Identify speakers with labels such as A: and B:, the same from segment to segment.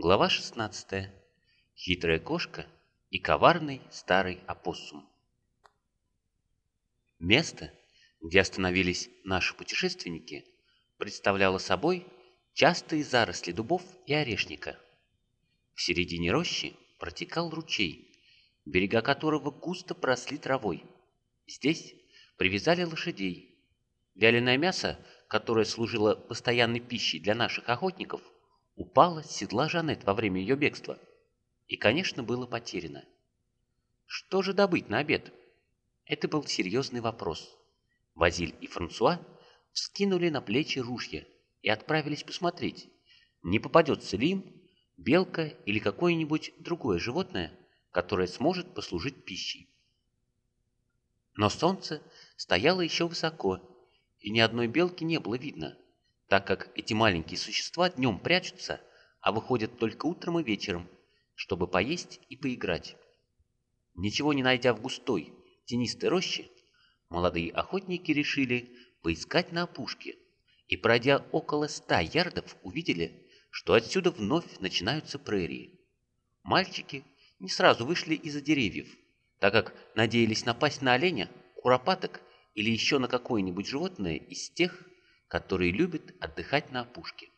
A: Глава 16. Хитрая кошка и коварный старый опоссум. Место, где остановились наши путешественники, представляло собой частые заросли дубов и орешника. В середине рощи протекал ручей, берега которого густо просли травой. Здесь привязали лошадей. Вяленое мясо, которое служило постоянной пищей для наших охотников – упала с седла Жанет во время ее бегства и, конечно, было потеряно. Что же добыть на обед? Это был серьезный вопрос. Базиль и Франсуа вскинули на плечи ружья и отправились посмотреть, не попадется ли им белка или какое-нибудь другое животное, которое сможет послужить пищей. Но солнце стояло еще высоко, и ни одной белки не было видно – так как эти маленькие существа днем прячутся, а выходят только утром и вечером, чтобы поесть и поиграть. Ничего не найдя в густой, тенистой роще, молодые охотники решили поискать на опушке, и, пройдя около ста ярдов, увидели, что отсюда вновь начинаются прерии. Мальчики не сразу вышли из-за деревьев, так как надеялись напасть на оленя, куропаток или еще на какое-нибудь животное из тех, которые любят отдыхать на опушке.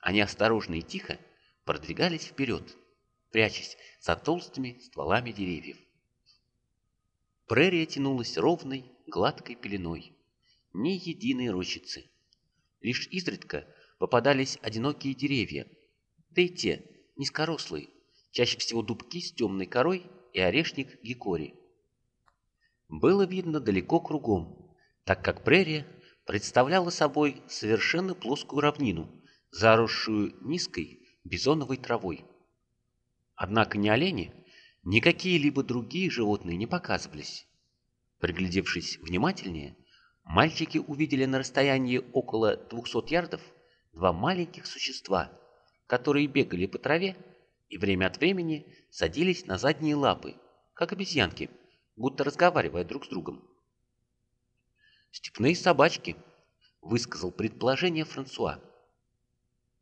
A: Они осторожно и тихо продвигались вперед, прячась за толстыми стволами деревьев. Прерия тянулась ровной, гладкой пеленой, ни единой рощицы. Лишь изредка попадались одинокие деревья, да и те, низкорослые, чаще всего дубки с темной корой и орешник гикори. Было видно далеко кругом, так как прерия представляла собой совершенно плоскую равнину, заросшую низкой бизоновой травой. Однако ни олени, ни какие-либо другие животные не показывались. Приглядевшись внимательнее, мальчики увидели на расстоянии около 200 ярдов два маленьких существа, которые бегали по траве и время от времени садились на задние лапы, как обезьянки, будто разговаривая друг с другом. «Степные собачки», — высказал предположение Франсуа.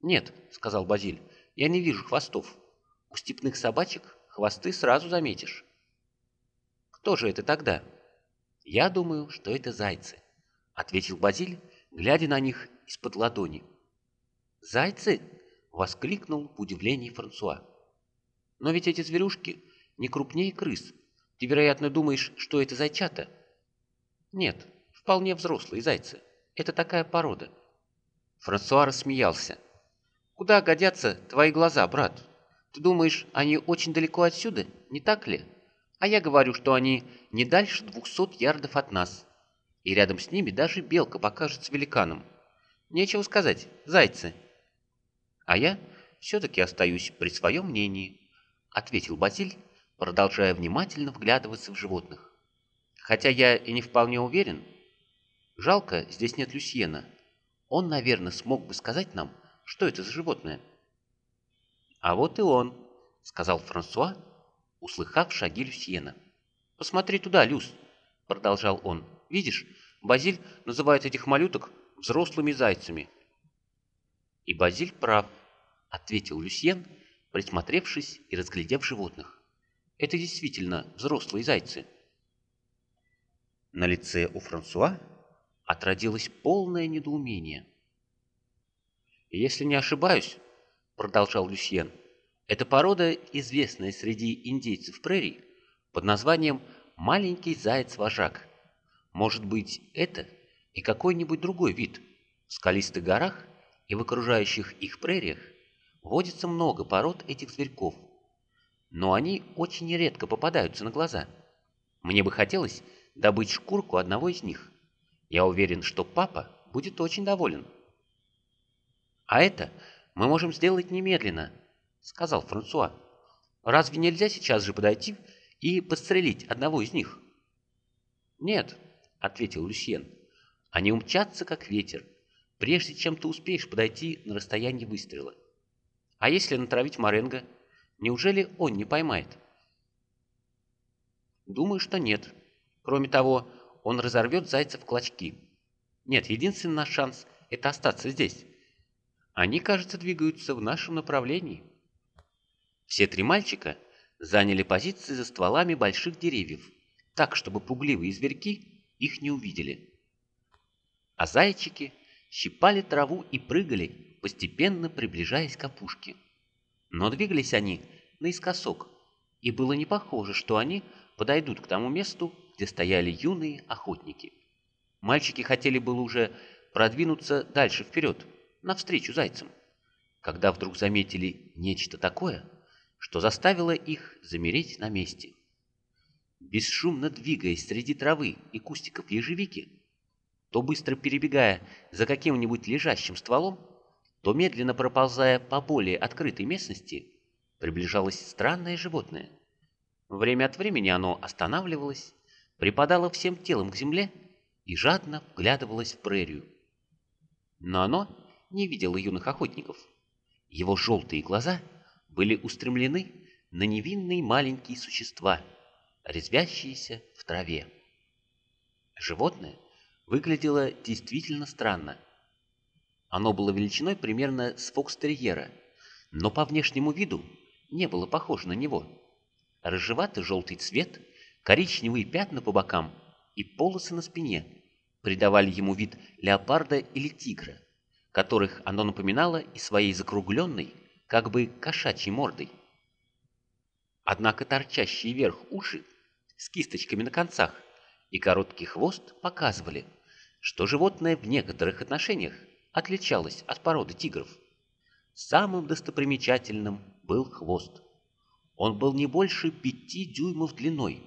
A: «Нет», — сказал Базиль, — «я не вижу хвостов. У степных собачек хвосты сразу заметишь». «Кто же это тогда?» «Я думаю, что это зайцы», — ответил Базиль, глядя на них из-под ладони. «Зайцы?» — воскликнул в удивлении Франсуа. «Но ведь эти зверюшки не крупнее крыс. Ты, вероятно, думаешь, что это зайчата?» «Нет, Вполне взрослые зайцы. Это такая порода. Франсуа рассмеялся. Куда годятся твои глаза, брат? Ты думаешь, они очень далеко отсюда, не так ли? А я говорю, что они не дальше двухсот ярдов от нас. И рядом с ними даже белка покажется великаном. Нечего сказать, зайцы. А я все-таки остаюсь при своем мнении, ответил Базиль, продолжая внимательно вглядываться в животных. Хотя я и не вполне уверен, Жалко, здесь нет Люсьена. Он, наверное, смог бы сказать нам, что это за животное. А вот и он, сказал Франсуа, услыхав шаги Люсьена. Посмотри туда, Люс, продолжал он. Видишь, Базиль называет этих малюток взрослыми зайцами. И Базиль прав, ответил Люсьен, присмотревшись и разглядев животных. Это действительно взрослые зайцы. На лице у Франсуа отродилось полное недоумение. «Если не ошибаюсь, — продолжал Люсьен, — эта порода, известная среди индейцев прерий, под названием «маленький заяц-вожак». Может быть, это и какой-нибудь другой вид. В скалистых горах и в окружающих их прериях водится много пород этих зверьков, но они очень редко попадаются на глаза. Мне бы хотелось добыть шкурку одного из них. Я уверен, что папа будет очень доволен. «А это мы можем сделать немедленно», — сказал Франсуа. «Разве нельзя сейчас же подойти и подстрелить одного из них?» «Нет», — ответил Люсьен. «Они умчатся, как ветер, прежде чем ты успеешь подойти на расстояние выстрела. А если натравить Маренго, неужели он не поймает?» «Думаю, что нет. Кроме того, он разорвет зайца в клочки. Нет, единственный наш шанс – это остаться здесь. Они, кажется, двигаются в нашем направлении. Все три мальчика заняли позиции за стволами больших деревьев, так, чтобы пугливые зверьки их не увидели. А зайчики щипали траву и прыгали, постепенно приближаясь к опушке. Но двигались они наискосок, и было не похоже, что они подойдут к тому месту, где стояли юные охотники. Мальчики хотели было уже продвинуться дальше вперед, навстречу зайцам, когда вдруг заметили нечто такое, что заставило их замереть на месте. Бесшумно двигаясь среди травы и кустиков ежевики, то быстро перебегая за каким-нибудь лежащим стволом, то медленно проползая по более открытой местности, приближалось странное животное. Время от времени оно останавливалось, припадало всем телом к земле и жадно вглядывалось в прерию. Но оно не видел юных охотников. Его желтые глаза были устремлены на невинные маленькие существа, резвящиеся в траве. Животное выглядело действительно странно. Оно было величиной примерно с фокстерьера, но по внешнему виду не было похоже на него. Рыжеватый желтый цвет, коричневые пятна по бокам и полосы на спине придавали ему вид леопарда или тигра которых оно напоминало и своей закругленной, как бы кошачьей мордой. Однако торчащие вверх уши с кисточками на концах и короткий хвост показывали, что животное в некоторых отношениях отличалось от породы тигров. Самым достопримечательным был хвост. Он был не больше пяти дюймов длиной,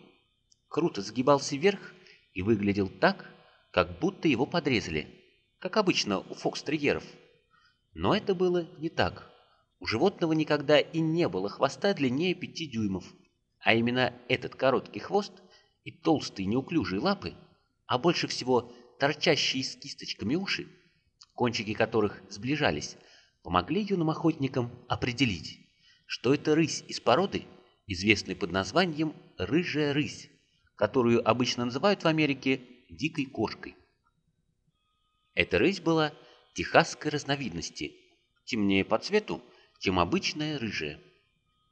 A: круто сгибался вверх и выглядел так, как будто его подрезали – как обычно у фокстерьеров. Но это было не так. У животного никогда и не было хвоста длиннее пяти дюймов, а именно этот короткий хвост и толстые неуклюжие лапы, а больше всего торчащие с кисточками уши, кончики которых сближались, помогли юным охотникам определить, что это рысь из породы, известной под названием «рыжая рысь», которую обычно называют в Америке «дикой кошкой». Эта рысь была техасской разновидности, темнее по цвету, чем обычная рыжая.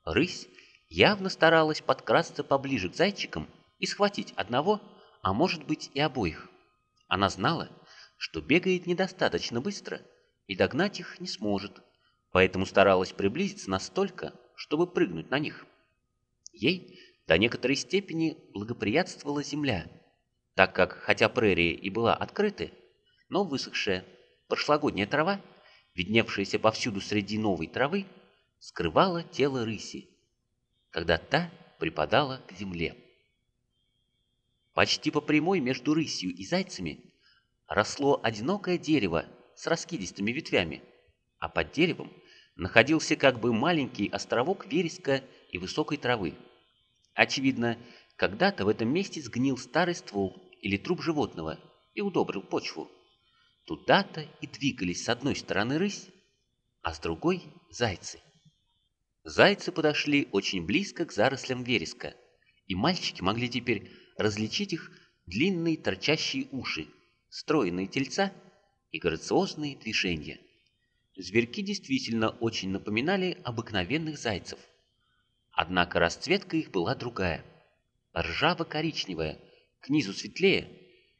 A: Рысь явно старалась подкрасться поближе к зайчикам и схватить одного, а может быть и обоих. Она знала, что бегает недостаточно быстро и догнать их не сможет, поэтому старалась приблизиться настолько, чтобы прыгнуть на них. Ей до некоторой степени благоприятствовала земля, так как, хотя прерия и была открытой, но высохшая прошлогодняя трава, видневшаяся повсюду среди новой травы, скрывала тело рыси, когда та припадала к земле. Почти по прямой между рысью и зайцами росло одинокое дерево с раскидистыми ветвями, а под деревом находился как бы маленький островок вереска и высокой травы. Очевидно, когда-то в этом месте сгнил старый ствол или труп животного и удобрил почву. Туда-то и двигались с одной стороны рысь, а с другой — зайцы. Зайцы подошли очень близко к зарослям вереска, и мальчики могли теперь различить их длинные торчащие уши, стройные тельца и грациозные движения. Зверьки действительно очень напоминали обыкновенных зайцев. Однако расцветка их была другая. Ржаво-коричневая, к низу светлее,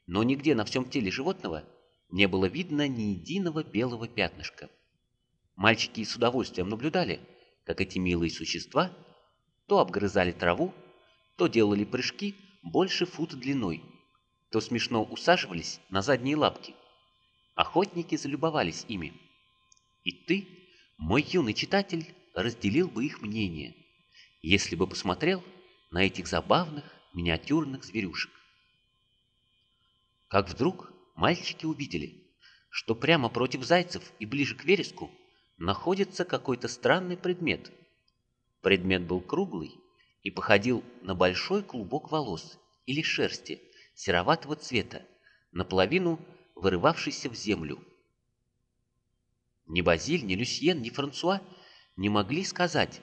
A: но нигде на всем теле животного – не было видно ни единого белого пятнышка. Мальчики с удовольствием наблюдали, как эти милые существа то обгрызали траву, то делали прыжки больше фута длиной, то смешно усаживались на задние лапки. Охотники залюбовались ими. И ты, мой юный читатель, разделил бы их мнение, если бы посмотрел на этих забавных миниатюрных зверюшек. Как вдруг мальчики увидели, что прямо против зайцев и ближе к вереску находится какой-то странный предмет. Предмет был круглый и походил на большой клубок волос или шерсти сероватого цвета, наполовину вырывавшийся в землю. Ни Базиль, ни Люсьен, ни Франсуа не могли сказать,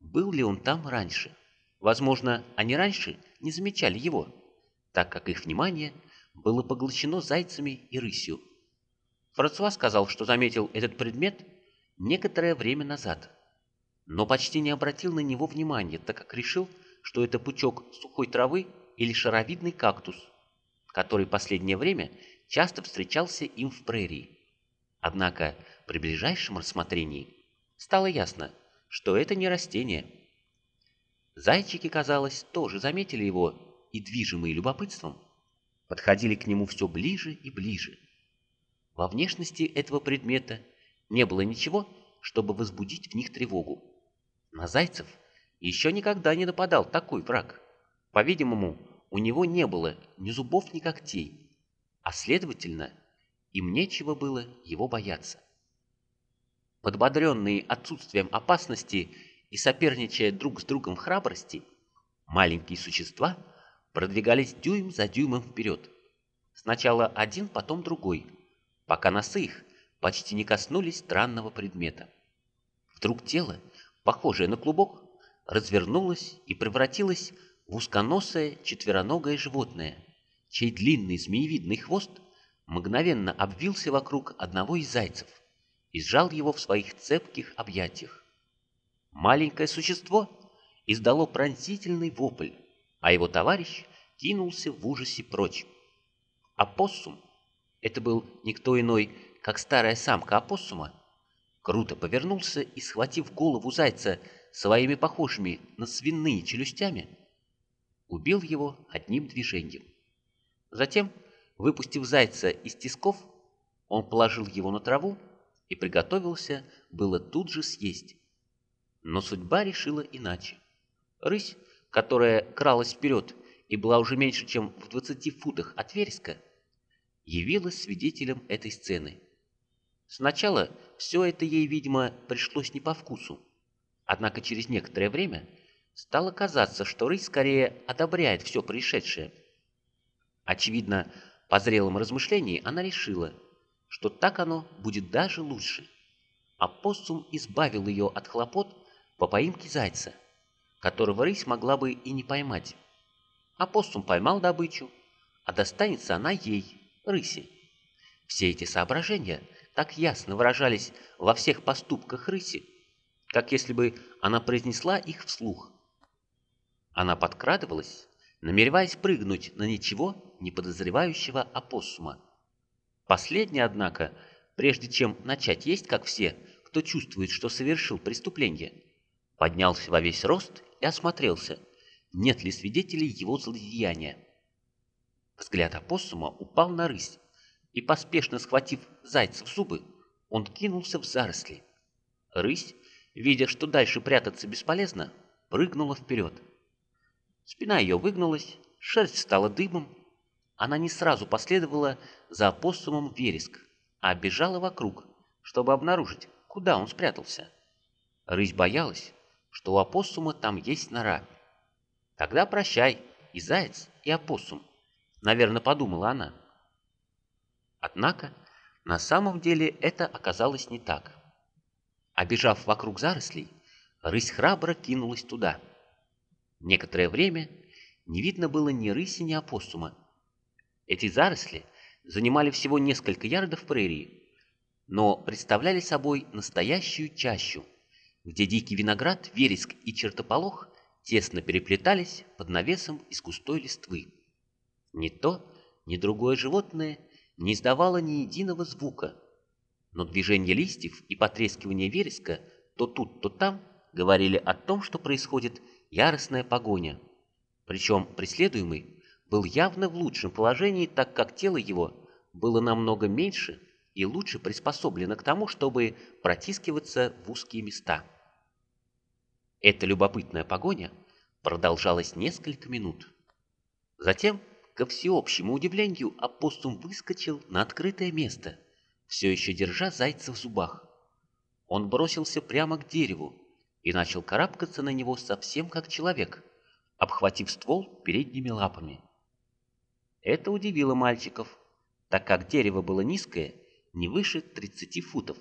A: был ли он там раньше. Возможно, они раньше не замечали его, так как их внимание – было поглощено зайцами и рысью. Франсуа сказал, что заметил этот предмет, некоторое время назад, но почти не обратил на него внимания, так как решил, что это пучок сухой травы или шаровидный кактус, который последнее время часто встречался им в прерии. Однако при ближайшем рассмотрении стало ясно, что это не растение. Зайчики, казалось, тоже заметили его и, движимые любопытством, подходили к нему все ближе и ближе. Во внешности этого предмета не было ничего, чтобы возбудить в них тревогу. На зайцев еще никогда не нападал такой враг. По-видимому, у него не было ни зубов, ни когтей, а следовательно, им нечего было его бояться. Подбодренные отсутствием опасности и соперничая друг с другом в храбрости, маленькие существа продвигались дюйм за дюймом вперед. Сначала один, потом другой, пока носы их почти не коснулись странного предмета. Вдруг тело, похожее на клубок, развернулось и превратилось в узконосое четвероногое животное, чей длинный змеевидный хвост мгновенно обвился вокруг одного из зайцев и сжал его в своих цепких объятиях. Маленькое существо издало пронзительный вопль, а его товарищ кинулся в ужасе прочь. Апоссум, это был никто иной, как старая самка опоссума, круто повернулся и, схватив голову зайца своими похожими на свиные челюстями, убил его одним движением. Затем, выпустив зайца из тисков, он положил его на траву и приготовился было тут же съесть. Но судьба решила иначе. Рысь, которая кралась вперед и была уже меньше, чем в двадцати футах от вереска, явилась свидетелем этой сцены. Сначала все это ей, видимо, пришлось не по вкусу. Однако через некоторое время стало казаться, что рысь скорее одобряет все происшедшее. Очевидно, по зрелым размышлениям она решила, что так оно будет даже лучше. Апоссум избавил ее от хлопот по поимке зайца, которого рысь могла бы и не поймать. Апоссум поймал добычу, а достанется она ей, рыси. Все эти соображения так ясно выражались во всех поступках рыси, как если бы она произнесла их вслух. Она подкрадывалась, намереваясь прыгнуть на ничего не подозревающего опоссума. Последний, однако, прежде чем начать есть, как все, кто чувствует, что совершил преступление, поднялся во весь рост и осмотрелся, нет ли свидетелей его злодеяния. Взгляд опоссума упал на рысь, и, поспешно схватив зайца в зубы, он кинулся в заросли. Рысь, видя, что дальше прятаться бесполезно, прыгнула вперед. Спина ее выгнулась, шерсть стала дыбом. Она не сразу последовала за опоссумом вереск, а бежала вокруг, чтобы обнаружить, куда он спрятался. Рысь боялась, что у опоссума там есть нора. Тогда прощай, и заяц, и опоссум, наверное, подумала она. Однако, на самом деле это оказалось не так. Обежав вокруг зарослей, рысь храбро кинулась туда. Некоторое время не видно было ни рыси, ни опоссума. Эти заросли занимали всего несколько ярдов прерии, но представляли собой настоящую чащу, где дикий виноград, вереск и чертополох тесно переплетались под навесом из густой листвы. Ни то, ни другое животное не издавало ни единого звука, но движение листьев и потрескивание вереска то тут, то там говорили о том, что происходит яростная погоня. Причем преследуемый был явно в лучшем положении, так как тело его было намного меньше и лучше приспособлено к тому, чтобы протискиваться в узкие места. Эта любопытная погоня продолжалась несколько минут. Затем Ко всеобщему удивлению, апостол выскочил на открытое место, все еще держа зайца в зубах. Он бросился прямо к дереву и начал карабкаться на него совсем как человек, обхватив ствол передними лапами. Это удивило мальчиков, так как дерево было низкое, не выше 30 футов,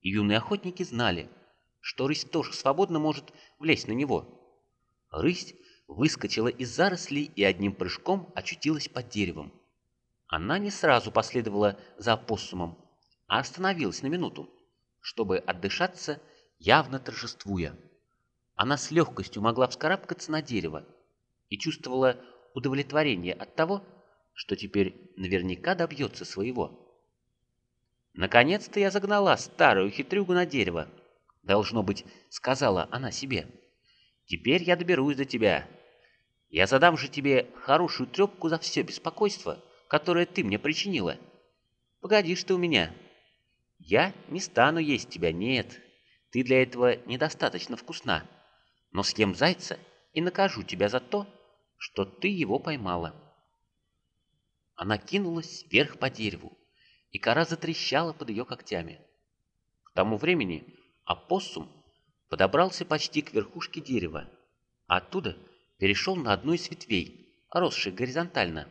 A: и юные охотники знали, что рысь тоже свободно может влезть на него. Рысь выскочила из зарослей и одним прыжком очутилась под деревом. Она не сразу последовала за опоссумом, а остановилась на минуту, чтобы отдышаться, явно торжествуя. Она с легкостью могла вскарабкаться на дерево и чувствовала удовлетворение от того, что теперь наверняка добьется своего. «Наконец-то я загнала старую хитрюгу на дерево», — должно быть, сказала она себе. «Теперь я доберусь до тебя. Я задам же тебе хорошую трепку за все беспокойство, которое ты мне причинила. Погодишь ты у меня. Я не стану есть тебя, нет. Ты для этого недостаточно вкусна. Но съем зайца и накажу тебя за то, что ты его поймала». Она кинулась вверх по дереву, и кора затрещала под ее когтями. К тому времени опоссум подобрался почти к верхушке дерева, а оттуда перешел на одну из ветвей, росших горизонтально.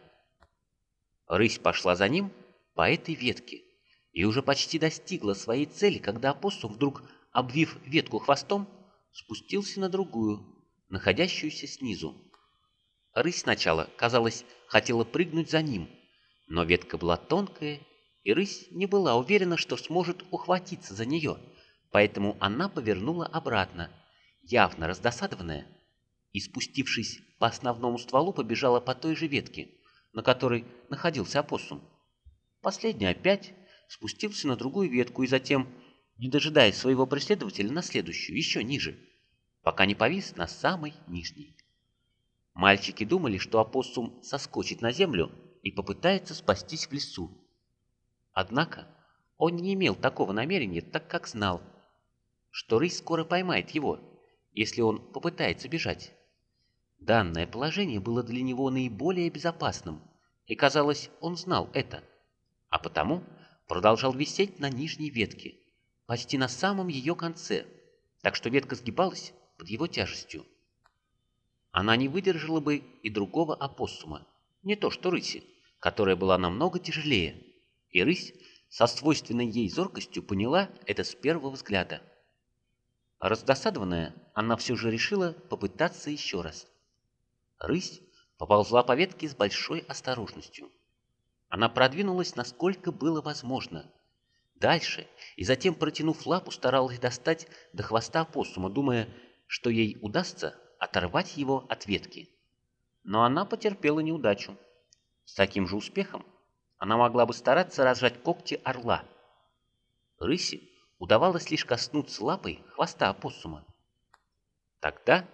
A: Рысь пошла за ним по этой ветке и уже почти достигла своей цели, когда опоссум, вдруг обвив ветку хвостом, спустился на другую, находящуюся снизу. Рысь сначала, казалось, хотела прыгнуть за ним, но ветка была тонкая и рысь не была уверена, что сможет ухватиться за нее, поэтому она повернула обратно, явно раздосадованная, и, спустившись по основному стволу, побежала по той же ветке, на которой находился опоссум. Последний опять спустился на другую ветку и затем, не дожидаясь своего преследователя, на следующую, еще ниже, пока не повис на самой нижней. Мальчики думали, что опоссум соскочит на землю и попытается спастись в лесу, Однако он не имел такого намерения, так как знал, что рысь скоро поймает его, если он попытается бежать. Данное положение было для него наиболее безопасным, и, казалось, он знал это, а потому продолжал висеть на нижней ветке, почти на самом ее конце, так что ветка сгибалась под его тяжестью. Она не выдержала бы и другого опоссума, не то что рыси, которая была намного тяжелее, и рысь со свойственной ей зоркостью поняла это с первого взгляда. Раздосадованная, она все же решила попытаться еще раз. Рысь поползла по ветке с большой осторожностью. Она продвинулась, насколько было возможно. Дальше, и затем, протянув лапу, старалась достать до хвоста опоссума, думая, что ей удастся оторвать его от ветки. Но она потерпела неудачу. С таким же успехом она могла бы стараться разжать когти орла. Рыси удавалось лишь коснуться лапой хвоста опоссума. Тогда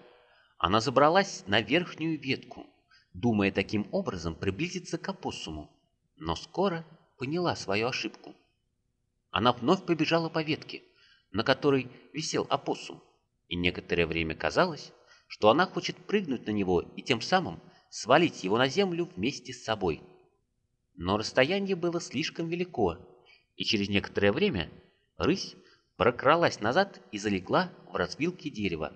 A: она забралась на верхнюю ветку, думая таким образом приблизиться к опоссуму, но скоро поняла свою ошибку. Она вновь побежала по ветке, на которой висел опоссум, и некоторое время казалось, что она хочет прыгнуть на него и тем самым свалить его на землю вместе с собой. Но расстояние было слишком велико, и через некоторое время рысь прокралась назад и залегла в развилке дерева.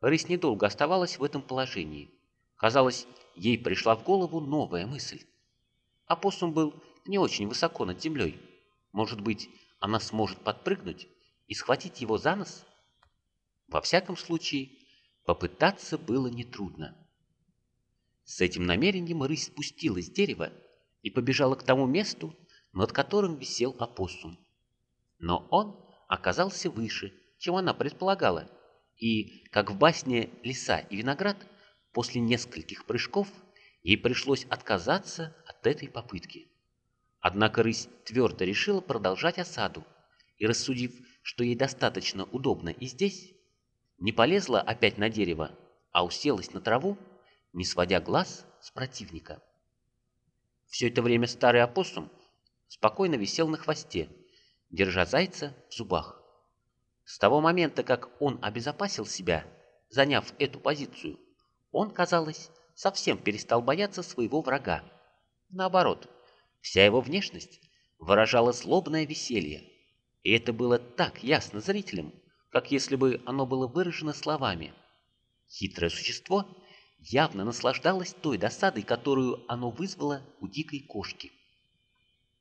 A: Рысь недолго оставалась в этом положении. Казалось, ей пришла в голову новая мысль. Апоссум был не очень высоко над землей. Может быть, она сможет подпрыгнуть и схватить его за нос? Во всяком случае, попытаться было нетрудно. С этим намерением рысь спустилась с дерева и побежала к тому месту, над которым висел опоссум. Но он оказался выше, чем она предполагала, и, как в басне «Лиса и виноград», после нескольких прыжков ей пришлось отказаться от этой попытки. Однако рысь твердо решила продолжать осаду, и, рассудив, что ей достаточно удобно и здесь, не полезла опять на дерево, а уселась на траву не сводя глаз с противника. Все это время старый опоссум спокойно висел на хвосте, держа зайца в зубах. С того момента, как он обезопасил себя, заняв эту позицию, он, казалось, совсем перестал бояться своего врага. Наоборот, вся его внешность выражала злобное веселье, и это было так ясно зрителям, как если бы оно было выражено словами. Хитрое существо — явно наслаждалось той досадой, которую оно вызвало у дикой кошки.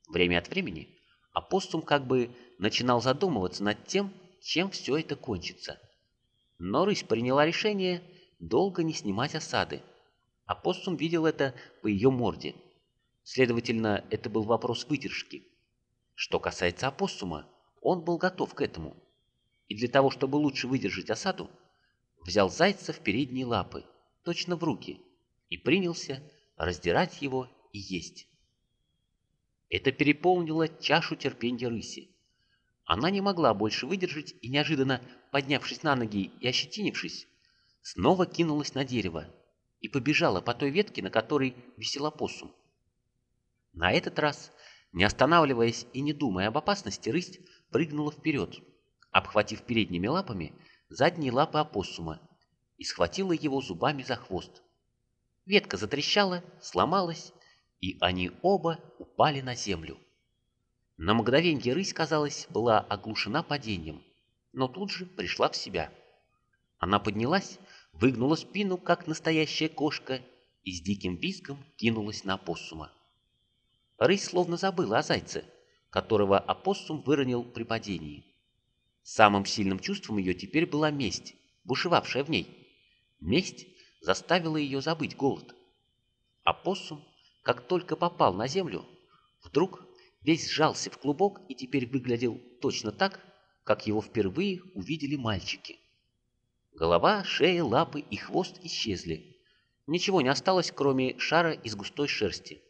A: Время от времени апостум как бы начинал задумываться над тем, чем все это кончится. Но рысь приняла решение долго не снимать осады. Апостум видел это по ее морде. Следовательно, это был вопрос выдержки. Что касается апостума, он был готов к этому. И для того, чтобы лучше выдержать осаду, взял зайца в передние лапы, точно в руки, и принялся раздирать его и есть. Это переполнило чашу терпения рыси. Она не могла больше выдержать и, неожиданно поднявшись на ноги и ощетинившись, снова кинулась на дерево и побежала по той ветке, на которой висела посум. На этот раз, не останавливаясь и не думая об опасности, рысь прыгнула вперед, обхватив передними лапами задние лапы опоссума и схватила его зубами за хвост. Ветка затрещала, сломалась, и они оба упали на землю. На мгновенье рысь, казалось, была оглушена падением, но тут же пришла в себя. Она поднялась, выгнула спину, как настоящая кошка, и с диким визгом кинулась на опоссума. Рысь словно забыла о зайце, которого опоссум выронил при падении. Самым сильным чувством ее теперь была месть, бушевавшая в ней. Месть заставила ее забыть голод. Опоссум, как только попал на землю, вдруг весь сжался в клубок и теперь выглядел точно так, как его впервые увидели мальчики. Голова, шея, лапы и хвост исчезли. Ничего не осталось, кроме шара из густой шерсти.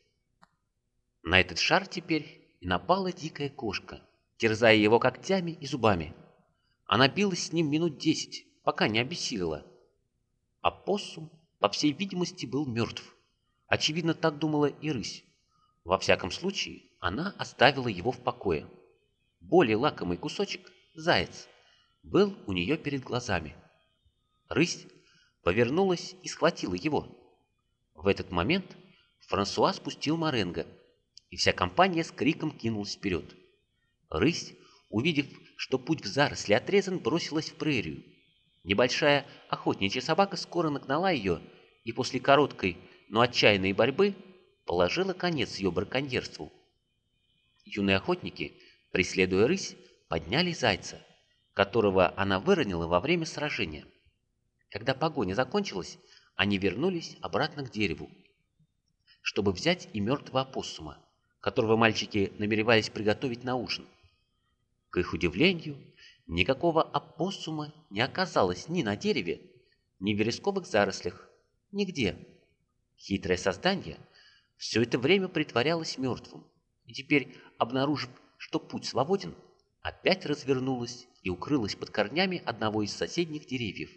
A: На этот шар теперь и напала дикая кошка, терзая его когтями и зубами. Она билась с ним минут десять, пока не обессилила. А поссум, по всей видимости, был мертв. Очевидно, так думала и рысь. Во всяком случае, она оставила его в покое. Более лакомый кусочек, заяц, был у нее перед глазами. Рысь повернулась и схватила его. В этот момент Франсуа спустил Маренго, и вся компания с криком кинулась вперед. Рысь, увидев, что путь в заросли отрезан, бросилась в прерию. Небольшая охотничья собака скоро нагнала ее и после короткой, но отчаянной борьбы положила конец ее браконьерству. Юные охотники, преследуя рысь, подняли зайца, которого она выронила во время сражения. Когда погоня закончилась, они вернулись обратно к дереву, чтобы взять и мертвого опоссума которого мальчики намеревались приготовить на ужин. К их удивлению, никакого опоссума не оказалось ни на дереве, ни в вересковых зарослях, нигде. Хитрое создание все это время притворялось мертвым, и теперь, обнаружив, что путь свободен, опять развернулось и укрылось под корнями одного из соседних деревьев.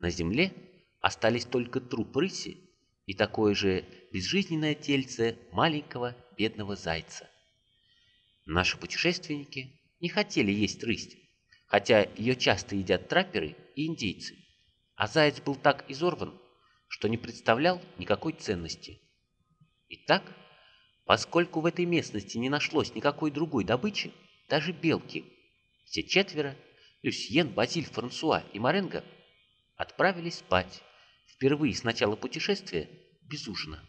A: На земле остались только труп рыси и такое же безжизненное тельце маленького бедного зайца. Наши путешественники не хотели есть рысь, хотя ее часто едят трапперы и индейцы, а заяц был так изорван, что не представлял никакой ценности. Итак, поскольку в этой местности не нашлось никакой другой добычи, даже белки, все четверо, Люсьен, Базиль, Франсуа и Маренго, отправились спать впервые с начала путешествия без ужина.